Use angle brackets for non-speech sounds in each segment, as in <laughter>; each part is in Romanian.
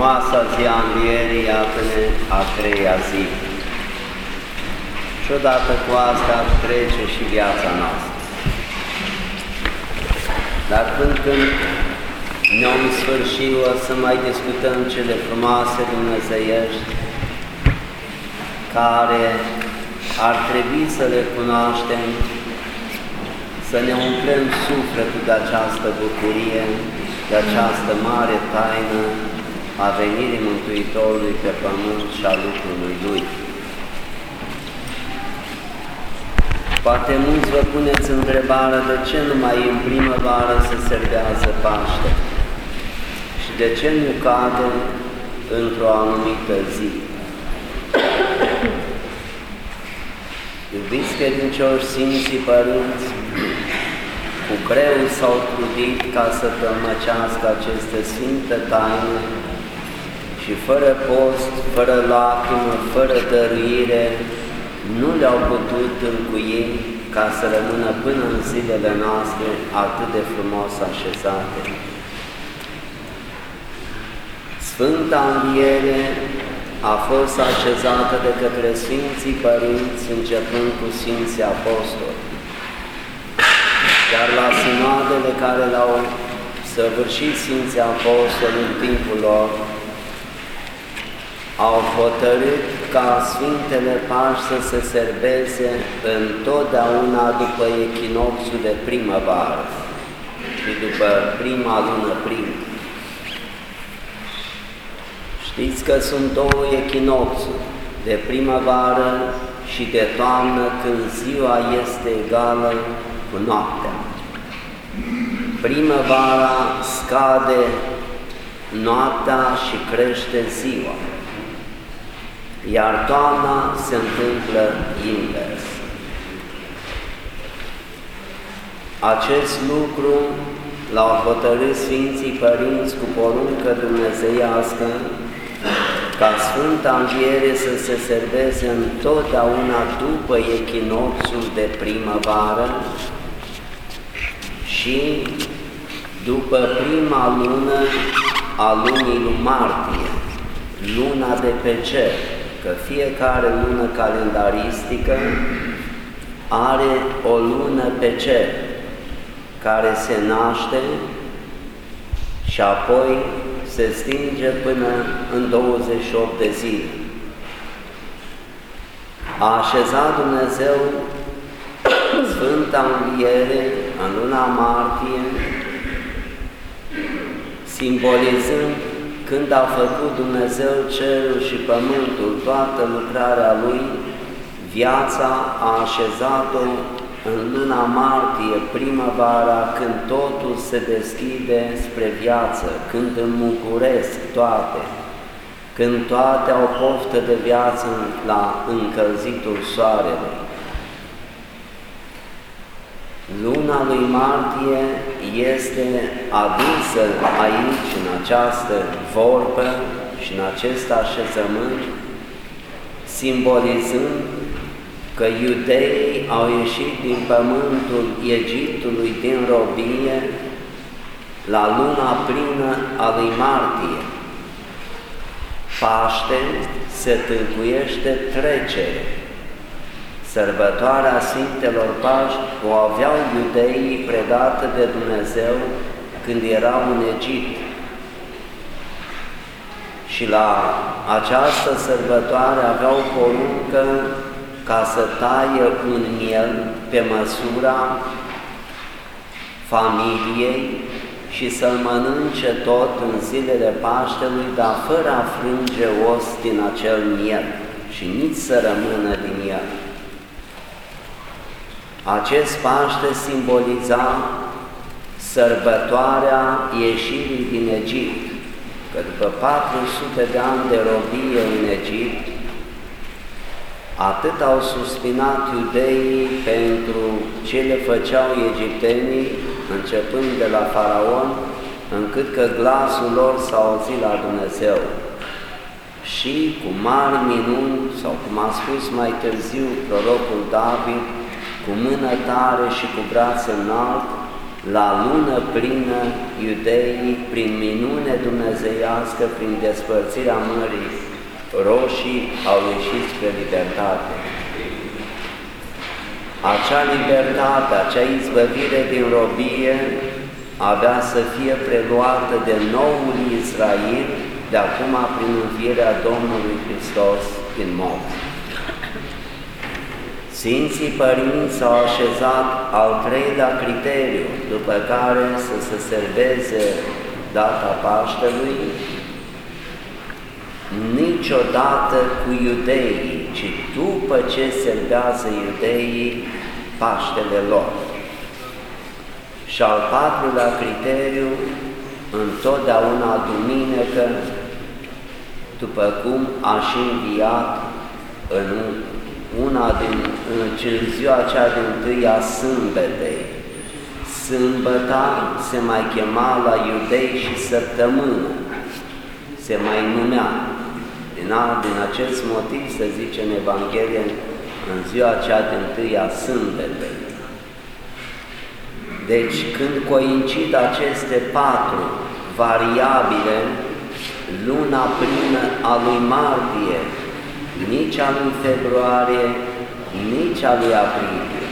frumoasa zi a învierii, iată-ne a treia zi. Și odată cu asta trece și viața noastră. Dar când, când ne-om sfârșit, o să mai discutăm cele frumoase dumnezeiești, care ar trebui să le cunoaștem, să ne umplem sufletul de această bucurie, de această mare taină a venirii Mântuitorului pe pământ și a lucrului Lui. Poate mulți vă puneți întrebarea de ce numai în primăvară se servează Paște și de ce nu cade într-o anumită zi. Iubiți credincioși, Sfinții Părinți, cu greu s-au trudit ca să tămăcească aceste sfinte taine și fără post, fără lacrimă, fără dăruire, nu le-au putut încui ca să rămână până în zilele noastre atât de frumos așezate. Sfânta Înviere a fost așezată de către Sfinții Părinți, începând cu Sfinții Apostoli. Iar la sinodele care le-au săvârșit Sfinții Apostoli în timpul lor, au hotărât ca Sfintele Pași să se serbeze întotdeauna după echinopsul de primăvară și după prima lună primă. Știți că sunt două echinopsuri, de primăvară și de toamnă, când ziua este egală cu noaptea. Primăvara scade noaptea și crește ziua iar toamna se întâmplă invers. Acest lucru l-au hotărât Sfinții Părinți cu poruncă dumnezeiască ca Sfânta Înviere să se serveze întotdeauna după echinopsul de primăvară și după prima lună a lunii lui martie, luna de pe cer că fiecare lună calendaristică are o lună pe cer care se naște și apoi se stinge până în 28 de zile. A așezat Dumnezeu Sfânta Înviere în luna martie, simbolizând când a făcut Dumnezeu cerul și pământul, toată lucrarea Lui, viața a așezat-o în luna martie, primăvara, când totul se deschide spre viață, când înmucuresc toate, când toate au poftă de viață la încălzitul soarelui. Luna lui martie este adusă aici, în această vorbă și în acest așezământ, simbolizând că iudeii au ieșit din pământul Egiptului din robie la luna plină a lui martie. Paște se tâlcuiește trecere Sărbătoarea Sfintelor Paști o aveau iudeii predată de Dumnezeu când erau în Egipt. Și la această sărbătoare aveau poruncă ca să taie un miel pe măsura familiei și să-l mănânce tot în zilele Paștelui, dar fără a frânge os din acel miel și nici să rămână din el. Acest Paște simboliza sărbătoarea ieșirii din Egipt, că după 400 de ani de robie în Egipt, atât au suspinat iudeii pentru ce le făceau egiptenii, începând de la Faraon, încât că glasul lor s-a auzit la Dumnezeu. Și cu mari minuni, sau cum a spus mai târziu prorocul David, cu mână tare și cu braț înalt, la lună plină, iudeii, prin minune dumnezeiască, prin despărțirea Mării Roșii, au ieșit spre libertate. Acea libertate, acea izbăvire din robie avea să fie preluată de noul Israel, de acum prin înfierea Domnului Hristos în morți. Sfinții Părinți s-au așezat al treilea criteriu, după care să se serveze data Paștelui, niciodată cu iudeii, ci după ce servează iudeii Paștele lor. Și al patrulea criteriu, întotdeauna duminică, după cum aș și înviat în una din în ziua cea din tâia sâmbetei. Sâmbăta se mai chema la iudei și săptămână, se mai numea. Din, a, din acest motiv se zice în Evanghelie în ziua cea din tâia sâmbetei. Deci când coincid aceste patru variabile, luna plină a lui martie, nici a lui februarie, nici a lui aprilie.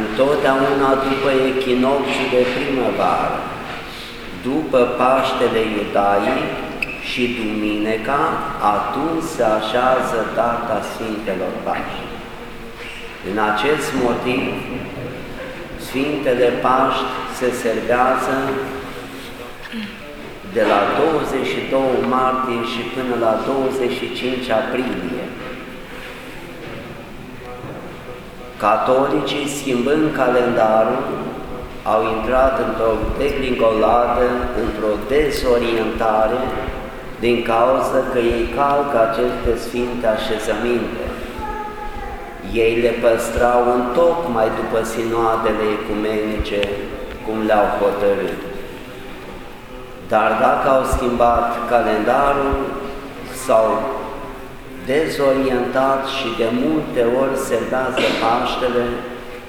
Întotdeauna după echinocțiul de primăvară, după Paștele Iudaii și Duminica, atunci se așează data Sfintelor Paști. În acest motiv, Sfintele Paști se servează de la 22 martie și până la 25 aprilie. Catolicii, schimbând calendarul, au intrat într-o degringoladă, într-o dezorientare, din cauza că ei calcă aceste sfinte așezăminte. Ei le păstrau în tocmai după sinoadele ecumenice, cum le-au hotărât. Dar dacă au schimbat calendarul, s-au dezorientat și de multe ori se servează Paștele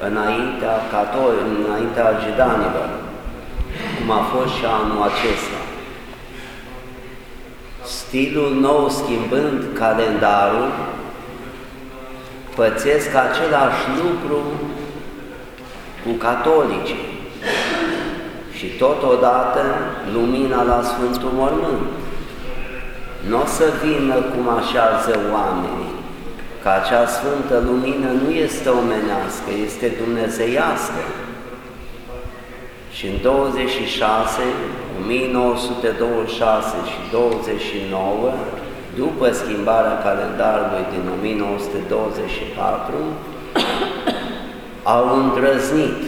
înaintea, catoli, înaintea gidanilor, cum a fost și anul acesta. Stilul nou schimbând calendarul, pățesc același lucru cu catolicii și totodată lumina la Sfântul Mormânt. Nu o să vină cum așează oamenii, că acea Sfântă Lumină nu este omenească, este dumnezeiască. Și în 26, 1926 și 29, după schimbarea calendarului din 1924, <coughs> au îndrăznit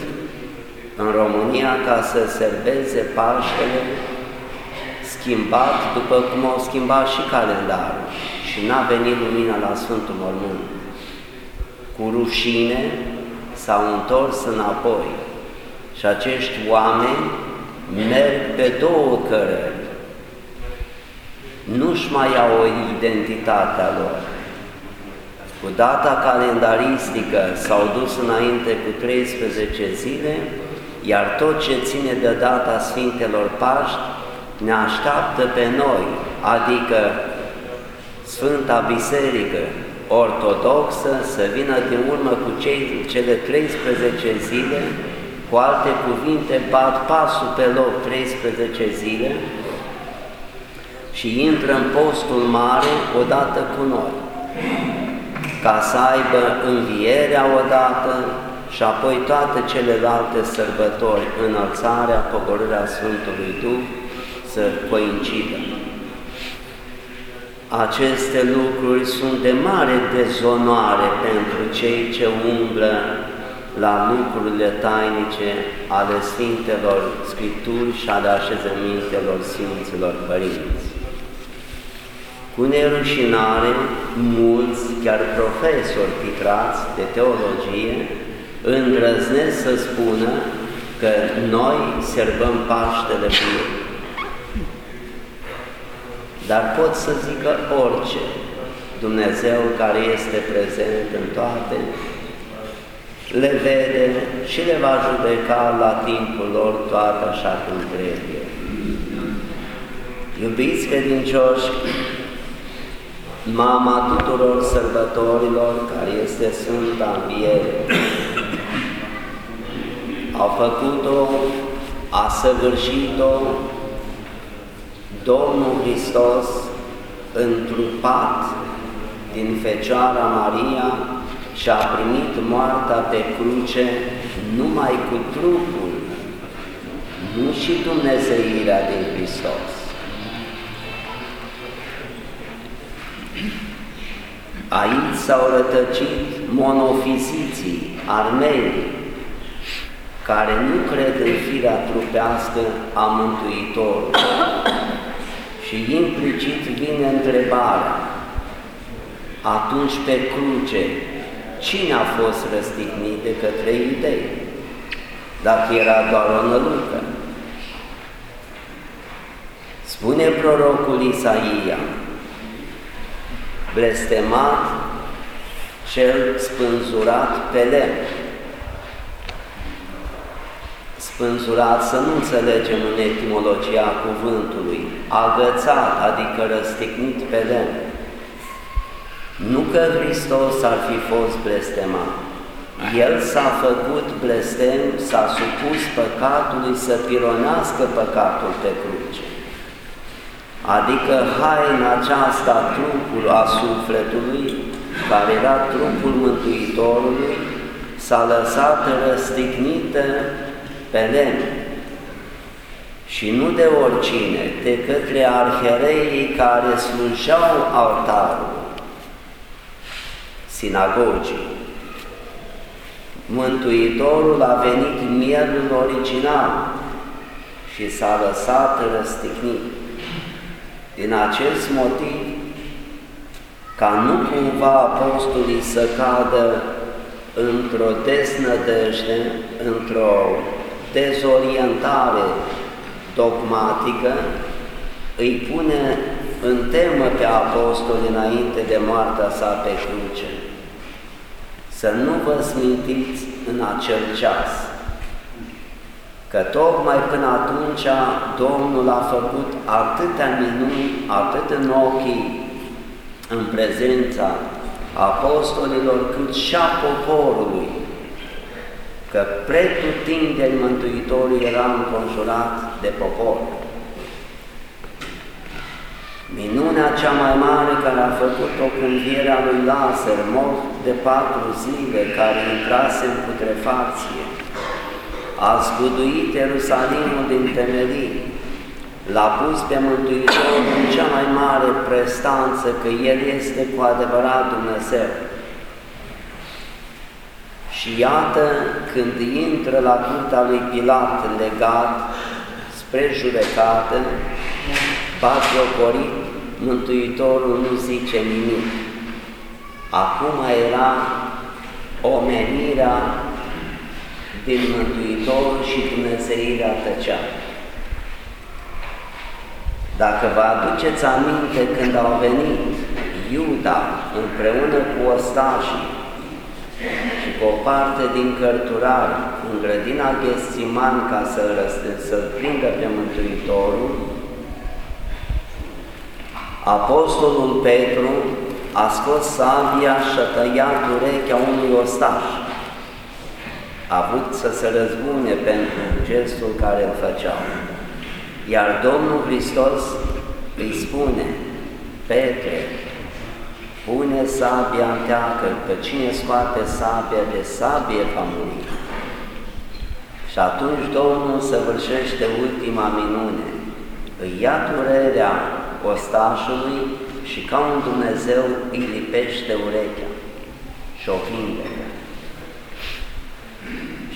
în România ca să serveze Paștele schimbat după cum au schimbat și calendarul și n-a venit lumina la Sfântul Mormânt. Cu rușine s-au întors înapoi și acești oameni merg pe două cărări. Nu-și mai au o identitate a lor. Cu data calendaristică s-au dus înainte cu 13 zile, iar tot ce ține de data Sfintelor Paști ne așteaptă pe noi, adică Sfânta Biserică Ortodoxă să vină din urmă cu cei, cele 13 zile, cu alte cuvinte, bat pasul pe loc 13 zile și intră în postul mare odată cu noi, ca să aibă învierea odată, și apoi toate celelalte sărbători, înălțarea, pogorârea Sfântului Duh, să coincidă. Aceste lucruri sunt de mare dezonoare pentru cei ce umblă la lucrurile tainice ale Sfintelor Scripturi și ale așezămintelor Sfinților Părinți. Cu nerușinare, mulți, chiar profesori titrați de teologie, îndrăznesc să spună că noi serbăm Paștele Bun. Dar pot să zică orice Dumnezeu care este prezent în toate le vede și le va judeca la timpul lor toate așa cum trebuie. Iubiți credincioși, mama tuturor sărbătorilor, care este Sfânta Înviere, au făcut-o, a săvârșit-o Domnul Hristos întrupat din Fecioara Maria și a primit moartea pe cruce numai cu trupul, nu și Dumnezeirea din Hristos. Aici s-au rătăcit monofiziții armeni care nu cred în firea trupească a Mântuitorului. Și implicit vine întrebarea, atunci pe cruce, cine a fost răstignit de către idei? Dacă era doar o nălucă. Spune prorocul Isaia, blestemat cel spânzurat pe lemn. Spânzurat să nu înțelegem în etimologia cuvântului, agățat, adică răstignit pe lemn. Nu că Hristos ar fi fost blestemat, El s-a făcut blestem, s-a supus păcatului să pironească păcatul pe cruce. Adică haina aceasta, trupul a sufletului, care era trupul Mântuitorului, s-a lăsat răstignită pe lemn și nu de oricine, de către arhereii care slujeau altarul sinagogii. Mântuitorul a venit mielul original și s-a lăsat răstignit. Din acest motiv, ca nu cumva apostolii să cadă într-o desnădejde, într-o dezorientare dogmatică, îi pune în temă pe apostoli înainte de moartea sa pe cruce. Să nu vă smintiți în acel ceas, că tocmai până atunci Domnul a făcut atâtea minuni, atât în ochii, în prezența apostolilor, cât și a poporului, că pretutindeni Mântuitorul era înconjurat de popor. Minunea cea mai mare care a făcut-o cu învierea lui Lazar, mort de patru zile, care intrase în putrefacție, a zguduit Ierusalimul din temelii, l-a pus pe Mântuitor în cea mai mare prestanță că El este cu adevărat Dumnezeu. Și iată, când intră la curtea lui Pilat legat spre judecată, batjocorit, Mântuitorul nu zice nimic. Acum era omenirea din Mântuitor și Dumnezeirea tăcea. Dacă vă aduceți aminte când au venit Iuda împreună cu ostașii și cu o parte din cărturari în grădina Ghețiman ca să-l să prindă pe Mântuitorul, Apostolul Petru a scos sabia și a tăiat urechea unui ostaș a avut să se răzbune pentru gestul care îl făceau. Iar Domnul Hristos îi spune, Petre, pune sabia în teacă, că cine scoate sabia de sabie va muri. Și atunci Domnul săvârșește ultima minune, îi ia durerea ostașului și ca un Dumnezeu îi lipește urechea și o vindecă.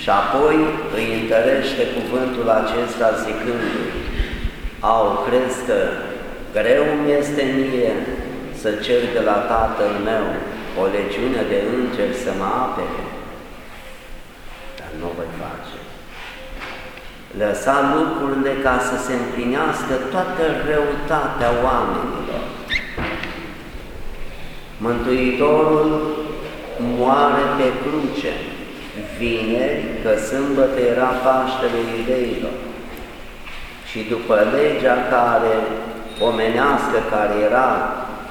Și apoi îi întărește cuvântul acesta zicându-i, au, crezi că greu mi este mie să cer de la Tatăl meu o legiune de îngeri să mă apere, dar nu o voi face. Lăsa lucrurile ca să se împlinească toată răutatea oamenilor. Mântuitorul moare pe cruce, vineri, că sâmbătă era Paștele Iudeilor. Și după legea care, omenească care era,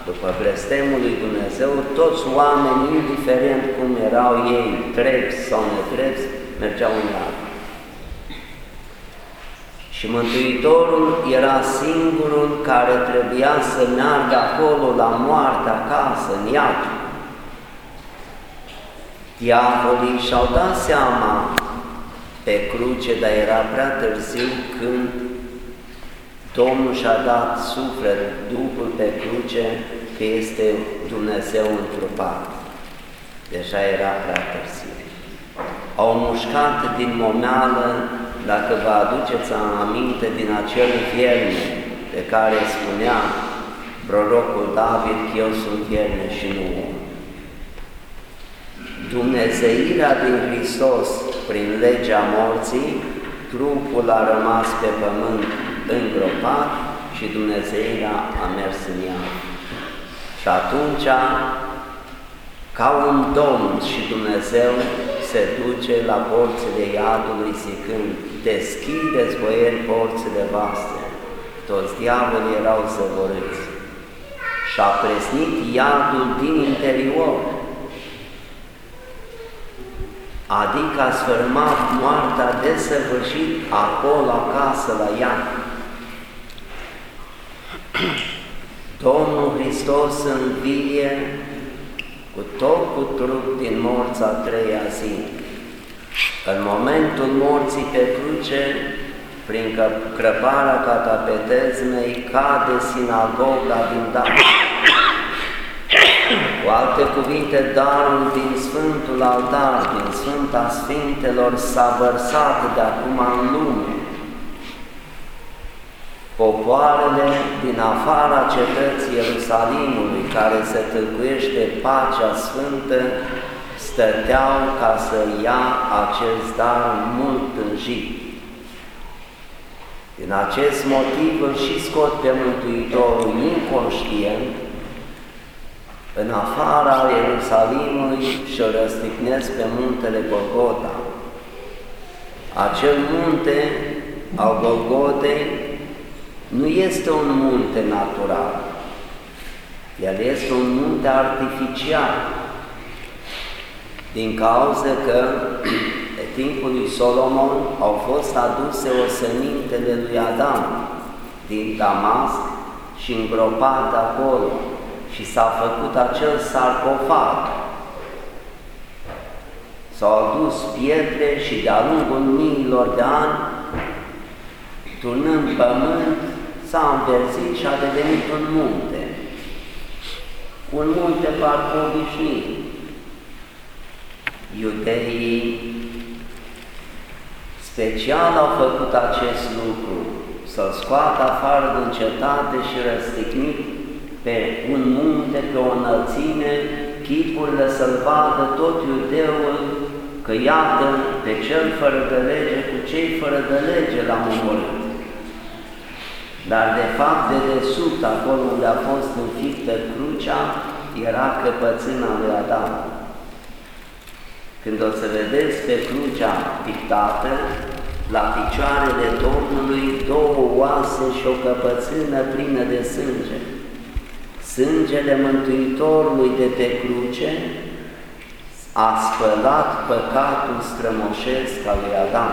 după blestemul lui Dumnezeu, toți oamenii, indiferent cum erau ei, trepți sau netrepți, mergeau în iad. Și Mântuitorul era singurul care trebuia să meargă acolo la moarte acasă, în iad. Diavolii și-au dat seama pe cruce, dar era prea târziu când Domnul și-a dat suflet, Duhul pe cruce, că este Dumnezeu întrupat. Deja era prea târziu. Au mușcat din momeală, dacă vă aduceți aminte, din acel vierme de care spunea prorocul David, eu sunt vierme și nu om. Dumnezeirea din Hristos, prin legea morții, trupul a rămas pe pământ îngropat și Dumnezeirea a mers în ea. Și atunci, ca un Domn și Dumnezeu se duce la porțile iadului zicând, deschideți voieri porțile voastre. Toți diavolii erau zăvorâți și a presnit iadul din interior, adică a sfârmat moartea desăvârșit acolo acasă la ea. Domnul Hristos învie cu tot cu trup din morța a treia zi. În momentul morții pe cruce, prin crăparea catapetezmei, cade sinagoga din Dan. Cu alte cuvinte, darul din Sfântul Altar, din Sfânta Sfintelor, s-a vărsat de acum în lume. Popoarele din afara cetății Ierusalimului, care se tâlcuiește pacea sfântă, stăteau ca să ia acest dar mult tânjit. Din acest motiv îl și scot pe Mântuitorul inconștient, în afara Ierusalimului și o răstignesc pe muntele Golgota. Acel munte al Golgotei nu este un munte natural, el este un munte artificial, din cauza că <clears throat> pe timpul lui Solomon au fost aduse osemintele lui Adam din Damasc și îngropate acolo și s-a făcut acel sarcofag. S-au adus pietre și de-a lungul miilor de ani, turnând pământ, s-a înverzit și a devenit un munte. Un munte parcă obișnuit. Iudeii special au făcut acest lucru, să-l scoată afară din cetate și răstignit pe un munte, pe o înălțime, chipurile să-l vadă tot iudeul, că iată pe cel fără de lege cu cei fără de lege l-am omorât. Dar de fapt, de desubt, acolo unde a fost înfiptă crucea, era căpățâna lui Adam. Când o să vedeți pe crucea pictată, la picioarele Domnului două oase și o căpățână plină de sânge. Sângele Mântuitorului de pe cruce a spălat păcatul strămoșesc al lui Adam.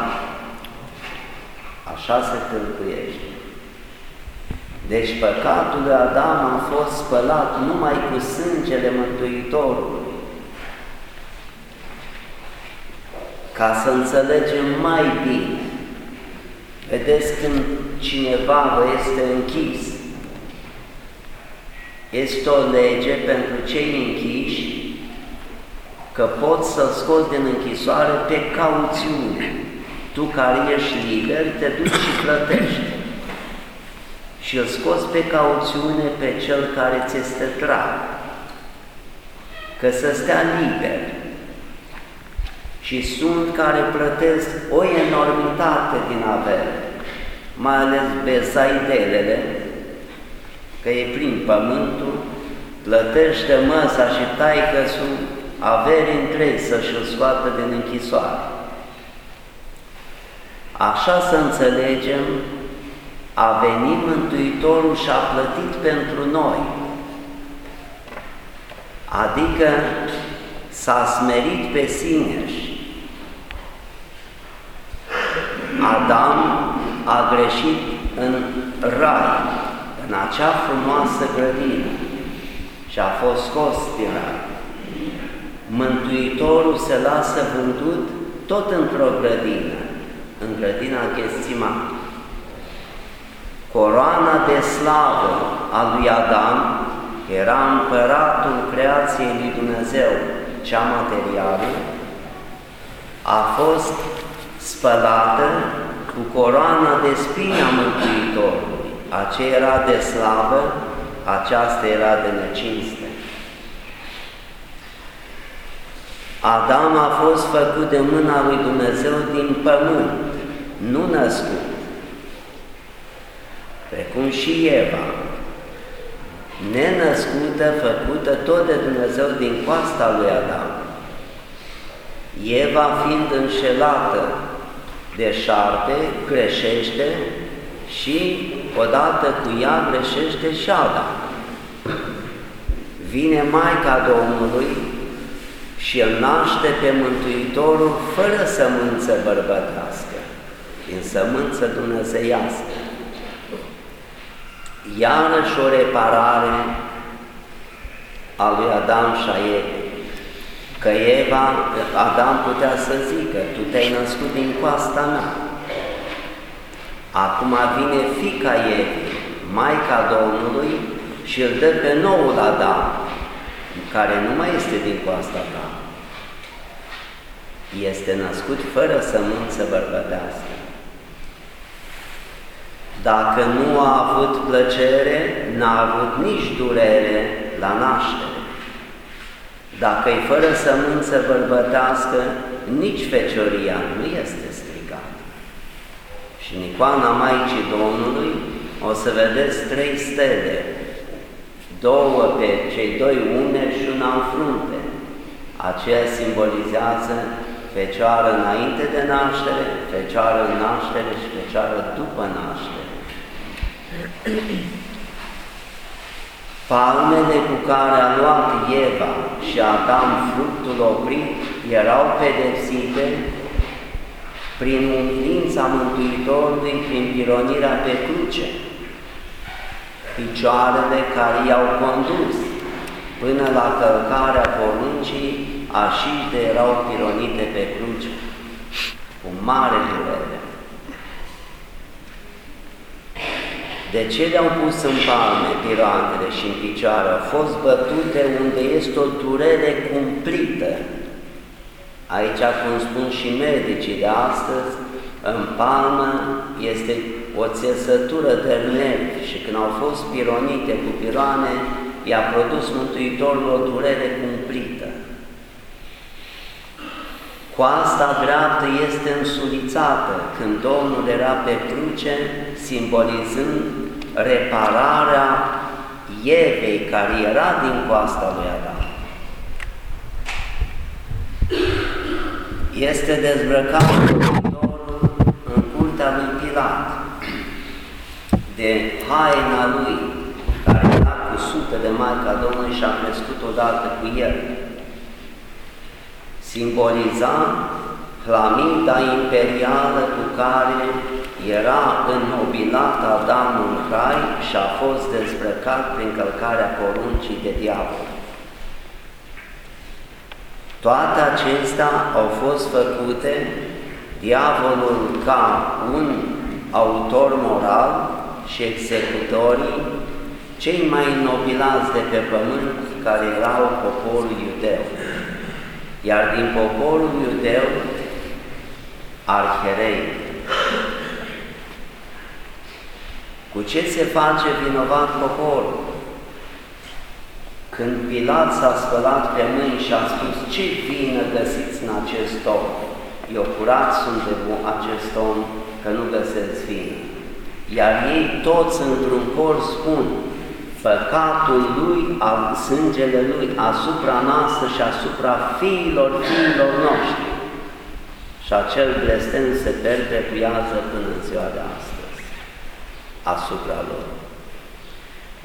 Așa se tâlcuiește. Deci păcatul lui Adam a fost spălat numai cu sângele Mântuitorului. Ca să înțelegem mai bine, vedeți când cineva vă este închis, este o lege pentru cei închiși că poți să scoți din închisoare pe cauțiune. Tu care ești liber, te duci și plătești. Și îl scoți pe cauțiune pe cel care ți este drag. Că să stea liber. Și sunt care plătesc o enormitate din avere, mai ales bezaidelele, că e plin pământul, plătește măsa și taică averi întregi să-și scoată din închisoare. Așa să înțelegem, a venit Mântuitorul și a plătit pentru noi. Adică s-a smerit pe sineși. Adam a greșit în rai, în acea frumoasă grădină și a fost scos din rai. Mântuitorul se lasă vândut tot într-o grădină, în grădina Ghestima. Coroana de slavă a lui Adam era împăratul creației lui Dumnezeu, cea materială, a fost spălată cu coroana de spina Mântuitorului. Aceea era de slavă, aceasta era de necinste. Adam a fost făcut de mâna lui Dumnezeu din pământ, nu născut, precum și Eva, nenăscută, făcută tot de Dumnezeu din coasta lui Adam. Eva fiind înșelată de șarpe, greșește și odată cu ea greșește și Adam. Vine Maica Domnului și îl naște pe Mântuitorul fără sămânță bărbătească, din sămânță dumnezeiască. Iarăși o reparare a lui Adam și a Evei, că Eva, Adam putea să zică, tu te-ai născut din coasta mea. Acum vine fica Evei, Maica Domnului și îl dă pe noul Adam, care nu mai este din coasta ta. Este născut fără sămânță bărbătească. Dacă nu a avut plăcere, n-a avut nici durere la naștere. Dacă e fără sămânță bărbătească, nici fecioria nu este stricată. Și în icoana Maicii Domnului o să vedeți trei stele, două pe cei doi umeri și una în frunte. Aceea simbolizează Fecioară înainte de naștere, Fecioară în naștere și Fecioară după naștere. <clears throat> Palmele cu care a luat Eva și Adam fructul oprit erau pedepsite prin umilința Mântuitorului, prin pironirea pe cruce. Picioarele care i-au condus până la călcarea poruncii, așite erau pironite pe cruce, cu mare durere. De ce le-au pus în palme piranele și în picioare? Au fost bătute unde este o durere cumplită. Aici, cum spun și medicii de astăzi, în palmă este o țesătură de nervi și când au fost pironite cu piroane, i-a produs Mântuitorul o durere cumplită. Coasta dreaptă este însulițată când Domnul era pe cruce, simbolizând repararea Evei care era din coasta lui Adam. Este dezbrăcat în curtea lui Pilat de haina lui, care era cu sute de ca Domnului și a crescut odată cu el simboliza flaminda imperială cu care era înnobilat Adamul în rai și a fost dezbrăcat prin călcarea poruncii de diavol. Toate acestea au fost făcute diavolul ca un autor moral și executorii cei mai nobilați de pe pământ care erau poporul iudeu iar din poporul iudeu, arherei. Cu ce se face vinovat poporul? Când Pilat s-a spălat pe mâini și a spus, ce vină găsiți în acest om? Eu curat sunt de acest om, că nu găsesc vină. Iar ei toți într-un cor spun, păcatul Lui, al sângele Lui asupra noastră și asupra fiilor fiilor noștri. Și acel blestem se perpetuează până în ziua de astăzi asupra lor.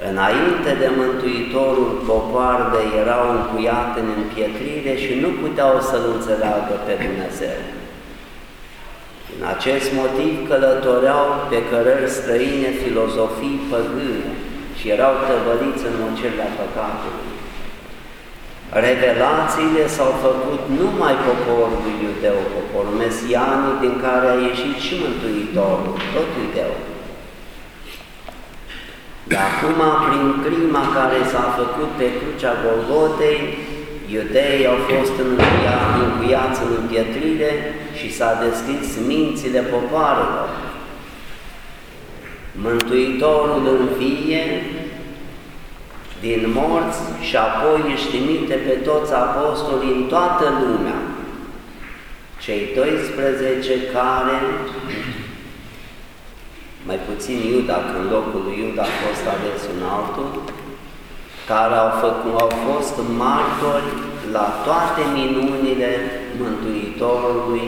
Înainte de Mântuitorul, popoarele erau încuiate în împietrire și nu puteau să-L înțeleagă pe Dumnezeu. Din acest motiv călătoreau pe cărări străine filozofii păgâne și erau tăvăliți în mocelea păcatului. Revelațiile s-au făcut numai poporului iudeu, poporul mesianic din care a ieșit și Mântuitorul, tot iudeu. De acum, prin crima care s-a făcut pe crucea Golgotei, iudeii au fost încuiați în împietrire și s-a deschis mințile popoarelor. Mântuitorul învie din morți și apoi își trimite pe toți apostolii în toată lumea, cei 12 care mai puțin Iuda, când locul lui Iuda a fost ales un altul, care au, făcut, au fost martori la toate minunile Mântuitorului,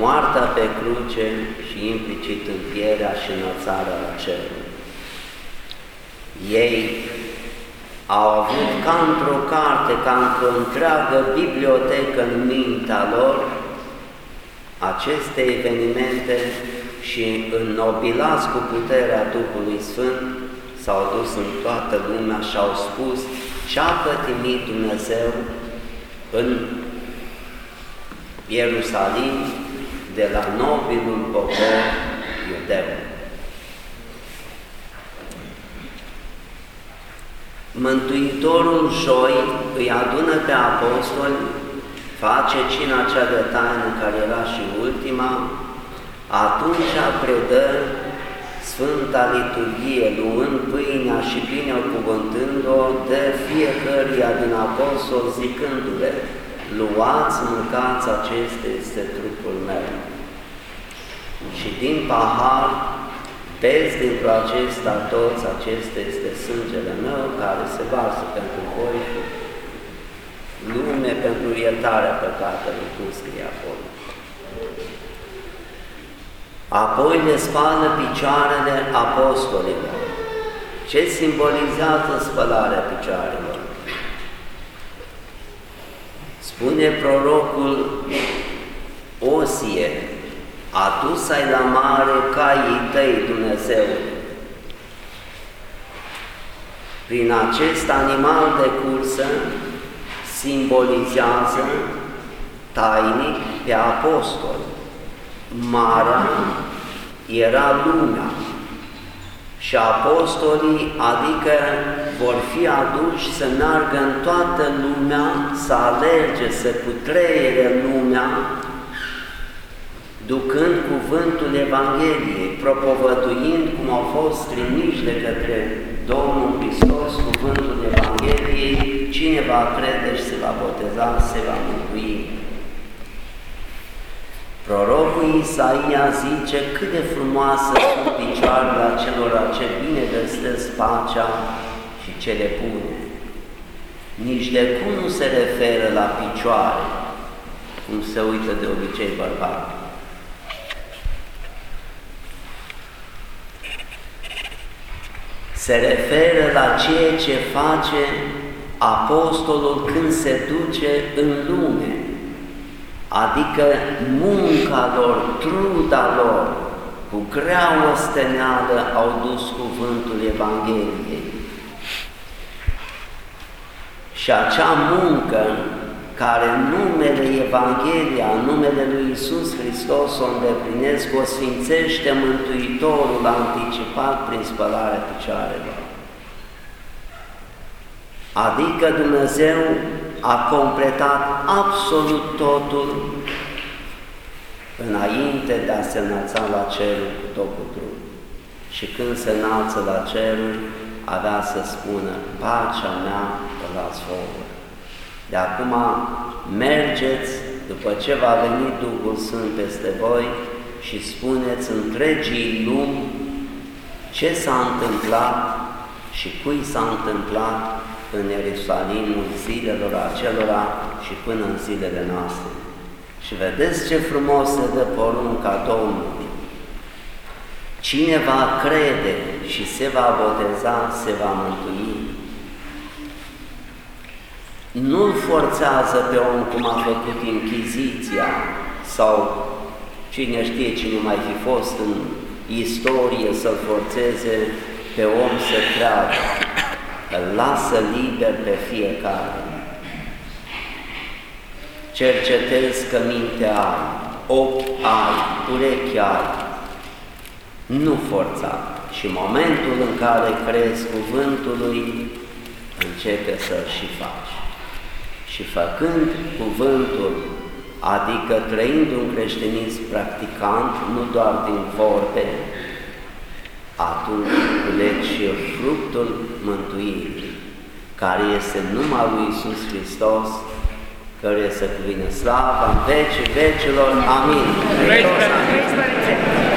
moartea pe cruce și implicit înfierea și înălțarea la cer. Ei au avut ca într-o carte, ca într-o întreagă bibliotecă în mintea lor, aceste evenimente și înnobilați cu puterea Duhului Sfânt, s-au dus în toată lumea și au spus ce a pătimit Dumnezeu în Ierusalim de la nobilul popor iudeu. Mântuitorul joi îi adună pe apostoli, face cina cea de taină care era și ultima, atunci predă Sfânta Liturghie, luând pâinea și binecuvântând-o, de fiecăruia din apostol zicându-le, luați, mâncați, acesta este trupul meu. Și din pahar, beți dintr-o acesta toți, acesta este sângele meu, care se varsă pentru voi, lume pentru iertarea păcatelor, cum scrie acolo. Apoi le spală picioarele apostolilor. Ce simbolizează spălarea picioarelor? Spune prorocul Osie, adus ai la mare caii tăi, Dumnezeu. Prin acest animal de cursă simbolizează tainic pe apostol. Marea era lumea și apostolii, adică vor fi aduși să meargă în toată lumea, să alerge, să cutreiere lumea, ducând cuvântul Evangheliei, propovăduind cum au fost trimiși de către Domnul Hristos cuvântul Evangheliei, cine va crede și se va boteza, se va mântui. Prorocul Isaia zice cât de frumoasă sunt picioarele acelora ce bine vestesc pacea și cele bune. Nici de cum nu se referă la picioare, cum se uită de obicei bărbatul. Se referă la ceea ce face apostolul când se duce în lume, adică munca lor, truda lor, cu grea osteneală au dus cuvântul Evangheliei. Și acea muncă care numele Evanghelia, numele lui Isus Hristos o îndeplinesc, o sfințește Mântuitorul anticipat prin spălarea picioarelor. Adică Dumnezeu a completat absolut totul înainte de a se înălța la cerul cu tot cu trup. Și când se înalță la cerul, avea să spună, pacea mea vă las vouă. De acum mergeți, după ce va veni Duhul Sfânt peste voi și spuneți întregii lumi ce s-a întâmplat și cui s-a întâmplat în Ierusalimul zilelor acelora și până în zilele noastre. Și vedeți ce frumos se dă porunca Domnului. Cine va crede și se va boteza, se va mântui. Nu-l forțează pe om cum a făcut Inchiziția sau cine știe cine mai fi fost în istorie să-l forțeze pe om să creadă, îl lasă liber pe fiecare. Cercetez că mintea ai, ochi ai, urechi ai, nu forța. Și momentul în care crezi cuvântului, începe să-l și faci. Și făcând cuvântul, adică trăind un creștinism practicant, nu doar din vorbe, atunci culegi fructul mântuirii, care este numai lui Iisus Hristos, care să cuvină slava în vecii vecilor. Amin. Amin.